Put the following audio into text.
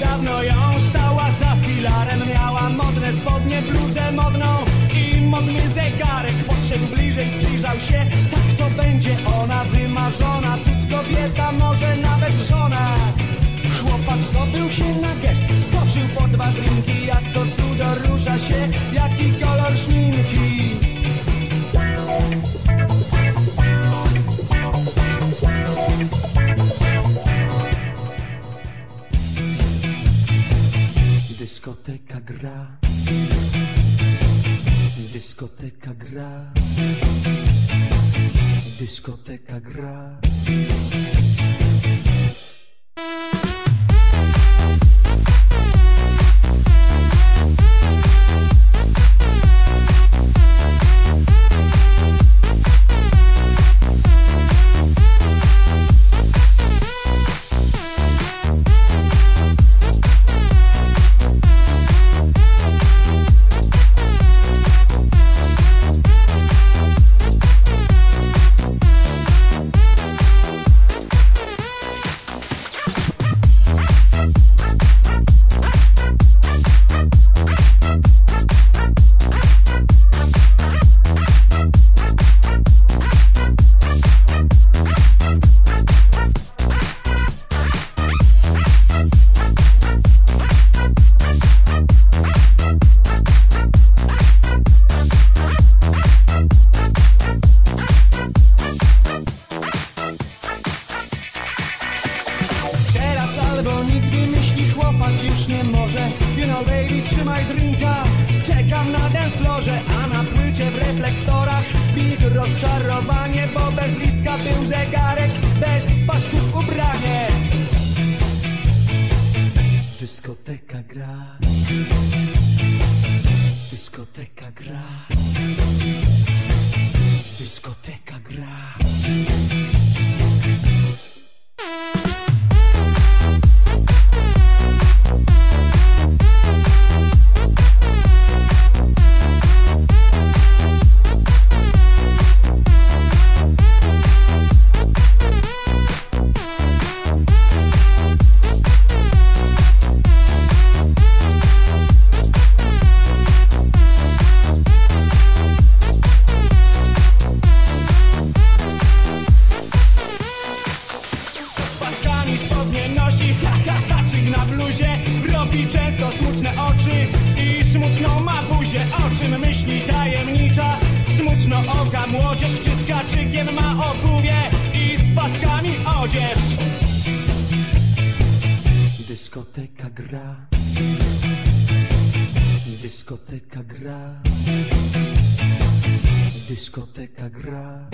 Dawno ją, stała za filarem. Miała modne spodnie, bluzę modną i modny zegarek. Podszedł bliżej, przyjrzał się, tak to będzie. Ona Wymarzona, cud kobieta, może nawet żona. Chłopak zdobył się na gest, stoczył po dwa drinki. Jak to cudo rusza się, jaki kolor szminki gra. Dyskoteka gra. Dyskoteka gra dancefloorze A na płycie w reflektorach Bit rozczarowanie Bo bez listka był zegarek Bez pasków ubranie Dyskoteka gra. Dyskoteka gra. Dyskoteka gra smutno oka. Młodzież Czy z haczykiem ma obuwie i z paskami odzież. Dyskoteka gra. Dyskoteka gra. Dyskoteka gra